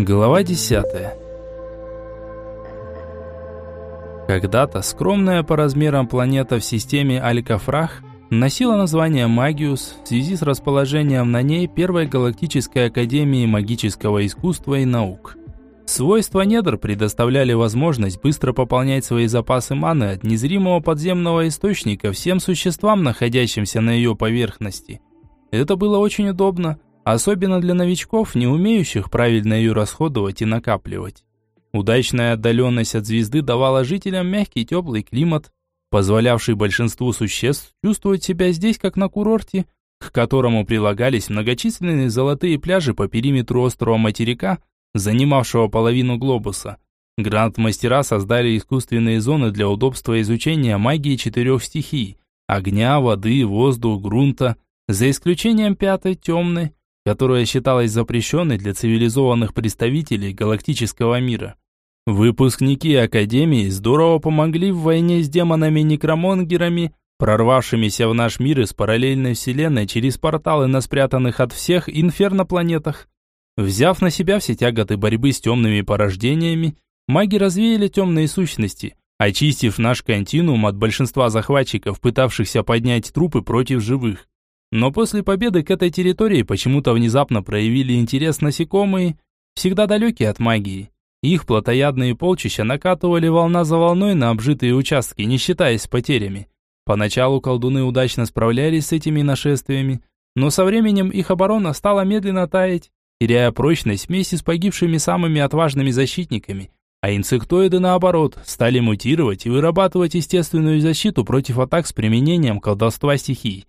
Глава 10. Когда-то скромная по размерам планета в системе Алькафрах носила название Магиус в связи с расположением на ней Первой галактической академии магического искусства и наук. Свойства недр предоставляли возможность быстро пополнять свои запасы маны от незримого подземного источника всем существам, находящимся на ее поверхности. Это было очень удобно – особенно для новичков, не умеющих правильно ее расходовать и накапливать. Удачная отдаленность от звезды давала жителям мягкий теплый климат, позволявший большинству существ чувствовать себя здесь как на курорте, к которому прилагались многочисленные золотые пляжи по периметру острова материка, занимавшего половину глобуса. Гранд-мастера создали искусственные зоны для удобства изучения магии четырех стихий – огня, воды, воздуха, грунта, за исключением пятой, темной, которая считалась запрещенной для цивилизованных представителей галактического мира. Выпускники Академии здорово помогли в войне с демонами-некромонгерами, прорвавшимися в наш мир из параллельной вселенной через порталы на спрятанных от всех инфернопланетах. Взяв на себя все тяготы борьбы с темными порождениями, маги развеяли темные сущности, очистив наш континуум от большинства захватчиков, пытавшихся поднять трупы против живых. Но после победы к этой территории почему-то внезапно проявили интерес насекомые, всегда далекие от магии. Их плотоядные полчища накатывали волна за волной на обжитые участки, не считаясь потерями. Поначалу колдуны удачно справлялись с этими нашествиями, но со временем их оборона стала медленно таять, теряя прочность вместе с погибшими самыми отважными защитниками, а инсектоиды, наоборот, стали мутировать и вырабатывать естественную защиту против атак с применением колдовства стихий.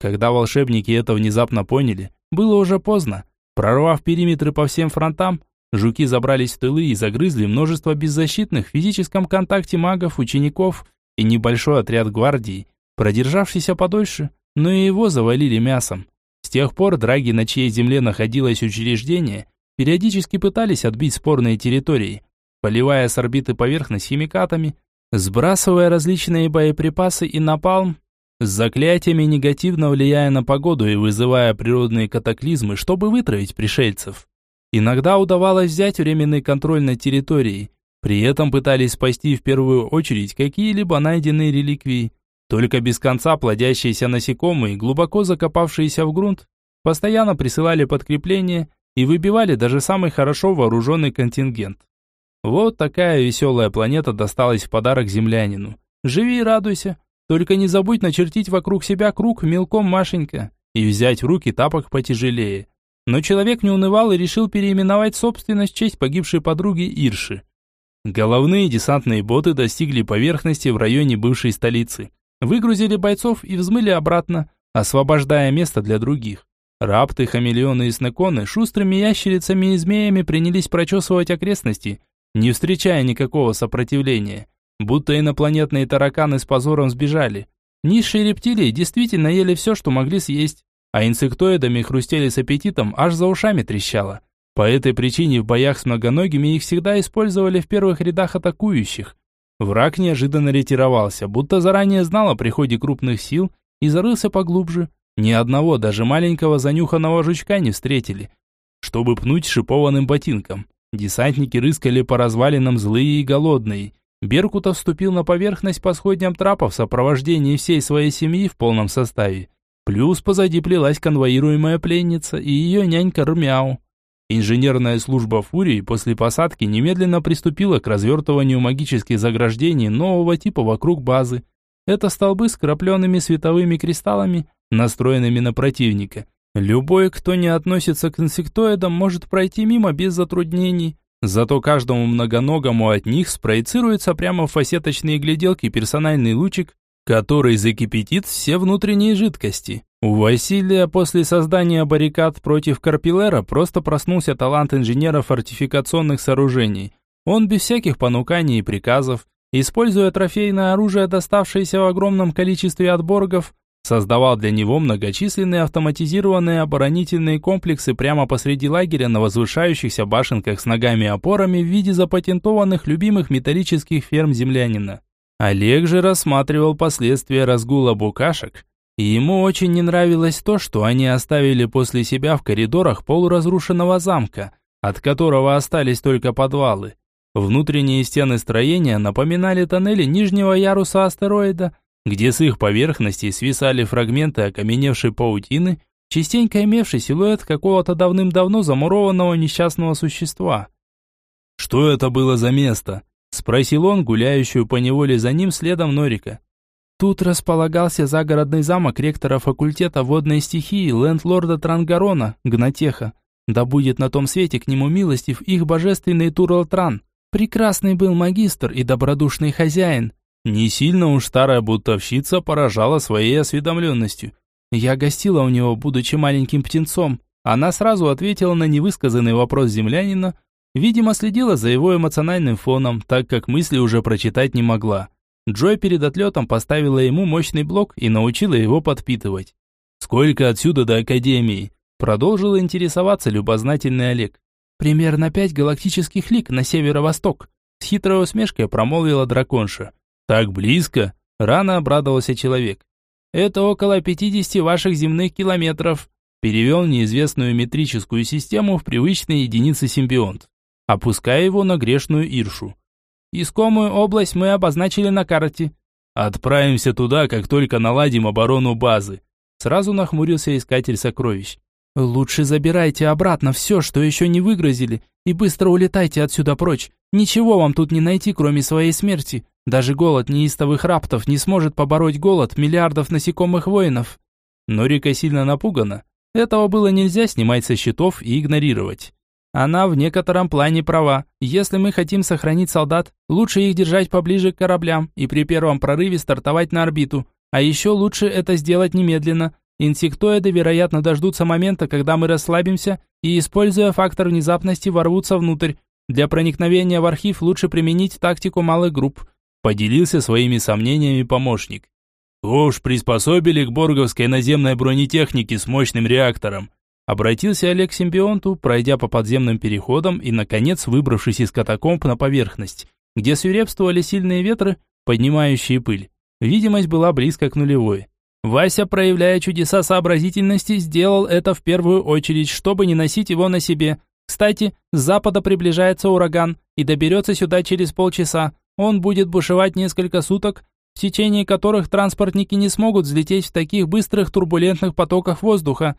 Когда волшебники это внезапно поняли, было уже поздно. Прорвав периметры по всем фронтам, жуки забрались в тылы и загрызли множество беззащитных в физическом контакте магов, учеников и небольшой отряд гвардии, продержавшийся подольше, но и его завалили мясом. С тех пор драги, на чьей земле находилось учреждение, периодически пытались отбить спорные территории, поливая с орбиты поверхность химикатами, сбрасывая различные боеприпасы и напалм, с заклятиями негативно влияя на погоду и вызывая природные катаклизмы, чтобы вытравить пришельцев. Иногда удавалось взять временный контроль над территорией, при этом пытались спасти в первую очередь какие-либо найденные реликвии. Только без конца плодящиеся насекомые, глубоко закопавшиеся в грунт, постоянно присылали подкрепления и выбивали даже самый хорошо вооруженный контингент. Вот такая веселая планета досталась в подарок землянину. Живи и радуйся, только не забудь начертить вокруг себя круг мелком Машенька и взять в руки тапок потяжелее. Но человек не унывал и решил переименовать собственность в честь погибшей подруги Ирши. Головные десантные боты достигли поверхности в районе бывшей столицы. Выгрузили бойцов и взмыли обратно, освобождая место для других. Рапты, хамелеоны и снеконы шустрыми ящерицами и змеями принялись прочесывать окрестности, не встречая никакого сопротивления будто инопланетные тараканы с позором сбежали. Низшие рептилии действительно ели все, что могли съесть, а инсектоидами хрустели с аппетитом, аж за ушами трещало. По этой причине в боях с многоногими их всегда использовали в первых рядах атакующих. Враг неожиданно ретировался, будто заранее знал о приходе крупных сил и зарылся поглубже. Ни одного, даже маленького занюханного жучка не встретили, чтобы пнуть шипованным ботинком. Десантники рыскали по развалинам злые и голодные, Беркутов вступил на поверхность по сходням трапа в сопровождении всей своей семьи в полном составе. Плюс позади плелась конвоируемая пленница и ее нянька Рмяу. Инженерная служба «Фурии» после посадки немедленно приступила к развертыванию магических заграждений нового типа вокруг базы. Это столбы с крапленными световыми кристаллами, настроенными на противника. Любой, кто не относится к инсектоидам, может пройти мимо без затруднений. Зато каждому многоногому от них спроецируется прямо в фасеточные гляделки персональный лучик, который закипятит все внутренние жидкости. У Василия после создания баррикад против Карпилера просто проснулся талант инженера фортификационных сооружений. Он без всяких понуканий и приказов, используя трофейное оружие, доставшееся в огромном количестве от боргов, создавал для него многочисленные автоматизированные оборонительные комплексы прямо посреди лагеря на возвышающихся башенках с ногами-опорами в виде запатентованных любимых металлических ферм землянина. Олег же рассматривал последствия разгула букашек, и ему очень не нравилось то, что они оставили после себя в коридорах полуразрушенного замка, от которого остались только подвалы. Внутренние стены строения напоминали тоннели нижнего яруса астероида, где с их поверхности свисали фрагменты окаменевшей паутины, частенько имевший силуэт какого-то давным-давно замурованного несчастного существа. «Что это было за место?» – спросил он, гуляющую по неволе за ним следом Норика. Тут располагался загородный замок ректора факультета водной стихии лендлорда Трангарона, Гнатеха. Да будет на том свете к нему милостив их божественный Туралтран. Прекрасный был магистр и добродушный хозяин. Не сильно уж старая бутовщица поражала своей осведомленностью. Я гостила у него, будучи маленьким птенцом. Она сразу ответила на невысказанный вопрос землянина, видимо, следила за его эмоциональным фоном, так как мысли уже прочитать не могла. Джой перед отлетом поставила ему мощный блок и научила его подпитывать. «Сколько отсюда до Академии?» Продолжил интересоваться любознательный Олег. «Примерно пять галактических лик на северо-восток», с хитрой усмешкой промолвила драконша. «Так близко?» Рано обрадовался человек. «Это около 50 ваших земных километров», перевел неизвестную метрическую систему в привычные единицы симбионт, опуская его на грешную Иршу. Искомую область мы обозначили на карте. Отправимся туда, как только наладим оборону базы. Сразу нахмурился искатель сокровищ. Лучше забирайте обратно все, что еще не выгрузили, и быстро улетайте отсюда прочь. Ничего вам тут не найти, кроме своей смерти. Даже голод неистовых раптов не сможет побороть голод миллиардов насекомых воинов. Но Рика сильно напугана. Этого было нельзя снимать со счетов и игнорировать. Она в некотором плане права. Если мы хотим сохранить солдат, лучше их держать поближе к кораблям и при первом прорыве стартовать на орбиту. А еще лучше это сделать немедленно. Инсектоиды, вероятно, дождутся момента, когда мы расслабимся и, используя фактор внезапности, ворвутся внутрь. Для проникновения в архив лучше применить тактику малых групп. Поделился своими сомнениями помощник. Уж приспособили к борговской наземной бронетехнике с мощным реактором. Обратился Олег к симбионту, пройдя по подземным переходам и, наконец, выбравшись из катакомб на поверхность, где свирепствовали сильные ветры, поднимающие пыль. Видимость была близко к нулевой. Вася, проявляя чудеса сообразительности, сделал это в первую очередь, чтобы не носить его на себе. Кстати, с запада приближается ураган и доберется сюда через полчаса. Он будет бушевать несколько суток, в течение которых транспортники не смогут взлететь в таких быстрых турбулентных потоках воздуха,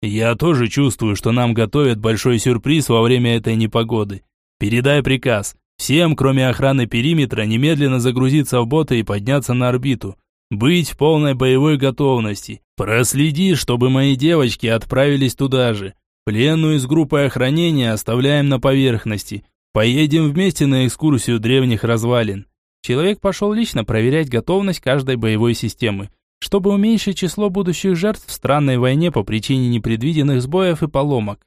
я тоже чувствую, что нам готовят большой сюрприз во время этой непогоды. Передай приказ. Всем, кроме охраны периметра, немедленно загрузиться в боты и подняться на орбиту. Быть в полной боевой готовности. Проследи, чтобы мои девочки отправились туда же. Пленную из группы охранения оставляем на поверхности. Поедем вместе на экскурсию древних развалин. Человек пошел лично проверять готовность каждой боевой системы чтобы уменьшить число будущих жертв в странной войне по причине непредвиденных сбоев и поломок.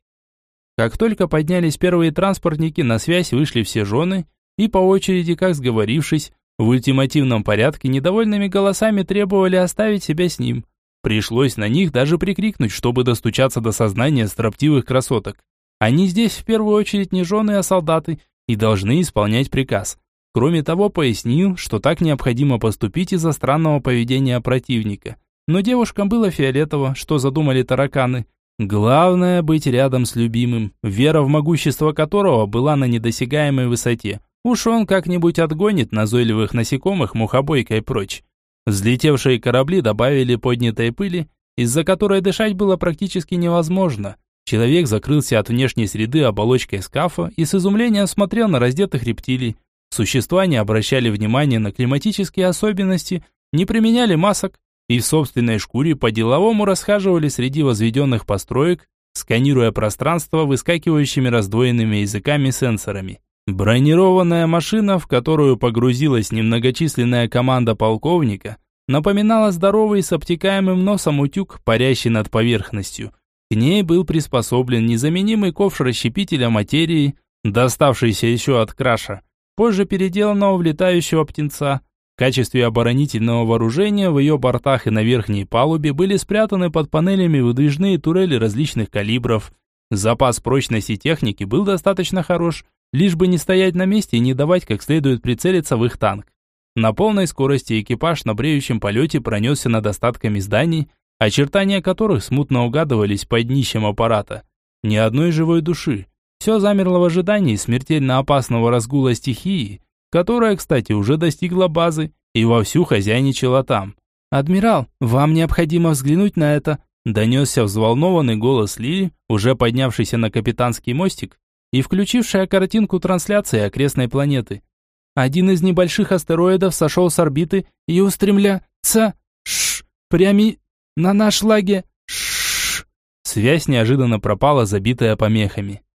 Как только поднялись первые транспортники, на связь вышли все жены и по очереди, как сговорившись, в ультимативном порядке недовольными голосами требовали оставить себя с ним. Пришлось на них даже прикрикнуть, чтобы достучаться до сознания строптивых красоток. Они здесь в первую очередь не жены, а солдаты и должны исполнять приказ. Кроме того, пояснил, что так необходимо поступить из-за странного поведения противника. Но девушкам было фиолетово, что задумали тараканы. Главное быть рядом с любимым, вера в могущество которого была на недосягаемой высоте. Уж он как-нибудь отгонит назойливых насекомых мухобойкой прочь. Взлетевшие корабли добавили поднятой пыли, из-за которой дышать было практически невозможно. Человек закрылся от внешней среды оболочкой скафа и с изумлением смотрел на раздетых рептилий, Существа не обращали внимания на климатические особенности, не применяли масок и в собственной шкуре по-деловому расхаживали среди возведенных построек, сканируя пространство выскакивающими раздвоенными языками-сенсорами. Бронированная машина, в которую погрузилась немногочисленная команда полковника, напоминала здоровый с обтекаемым носом утюг, парящий над поверхностью. К ней был приспособлен незаменимый ковш расщепителя материи, доставшийся еще от краша, позже переделанного в летающего птенца. В качестве оборонительного вооружения в ее бортах и на верхней палубе были спрятаны под панелями выдвижные турели различных калибров. Запас прочности техники был достаточно хорош, лишь бы не стоять на месте и не давать как следует прицелиться в их танк. На полной скорости экипаж на бреющем полете пронесся над остатками зданий, очертания которых смутно угадывались под днищем аппарата. Ни одной живой души. Все замерло в ожидании смертельно опасного разгула стихии, которая, кстати, уже достигла базы и вовсю хозяйничала там. «Адмирал, вам необходимо взглянуть на это», донесся взволнованный голос Лили, уже поднявшийся на капитанский мостик и включившая картинку трансляции окрестной планеты. Один из небольших астероидов сошел с орбиты и устремляется ш прями на наш лагерь. Ш Связь неожиданно пропала, забитая помехами.